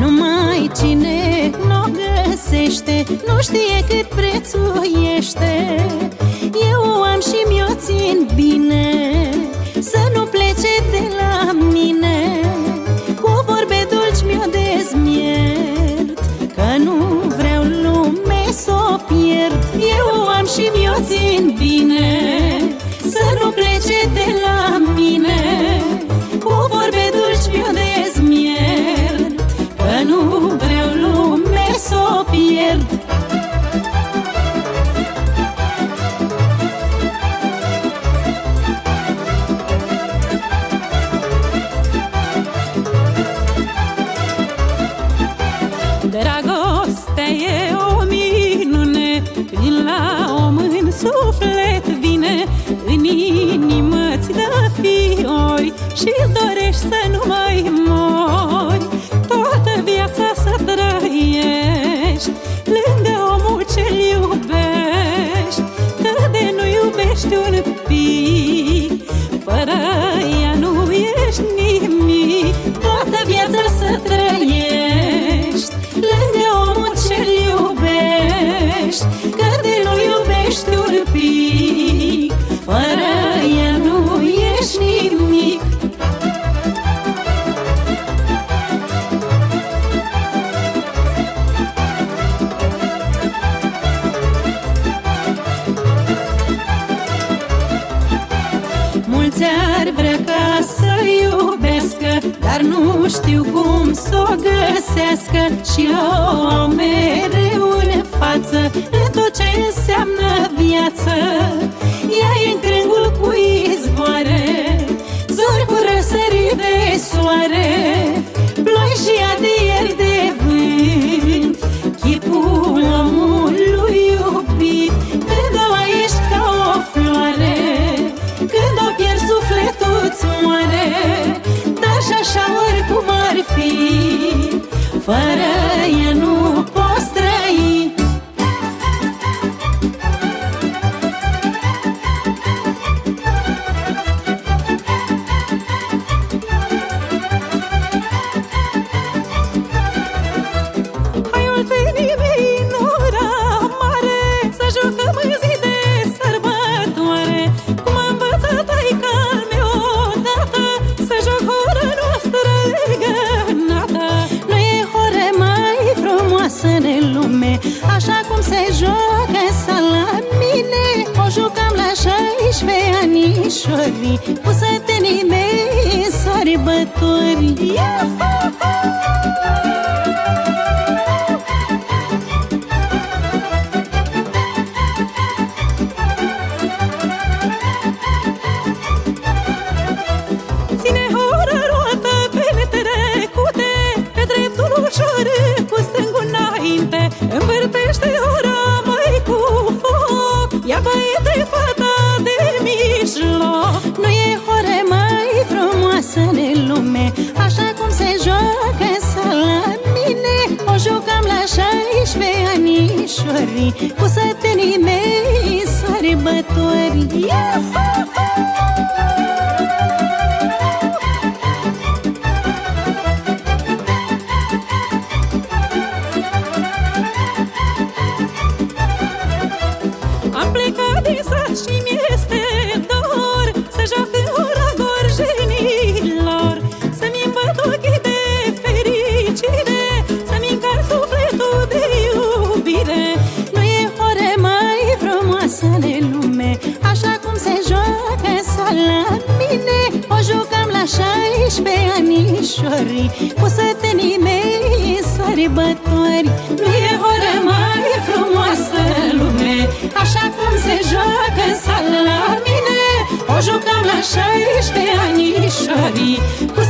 Numai cine n-o găsește Nu știe cât prețuiește Eu o am și mi-o țin bine. și dorești să nu mă mulți ar vrea ca să iubească Dar nu știu cum să o găsească. Și o mereu în față În tot ce înseamnă viață. jucam la 16 anișori Cu sătenii mei sori bători yeah! ușori Cu sătenii mei sărbători Ia-ha-ha! domnișorii Cu sătenii mei sărbători. Nu e oră mai frumoasă lume Așa cum se joacă în sală la mine. O jucăm la 16 anișorii Cu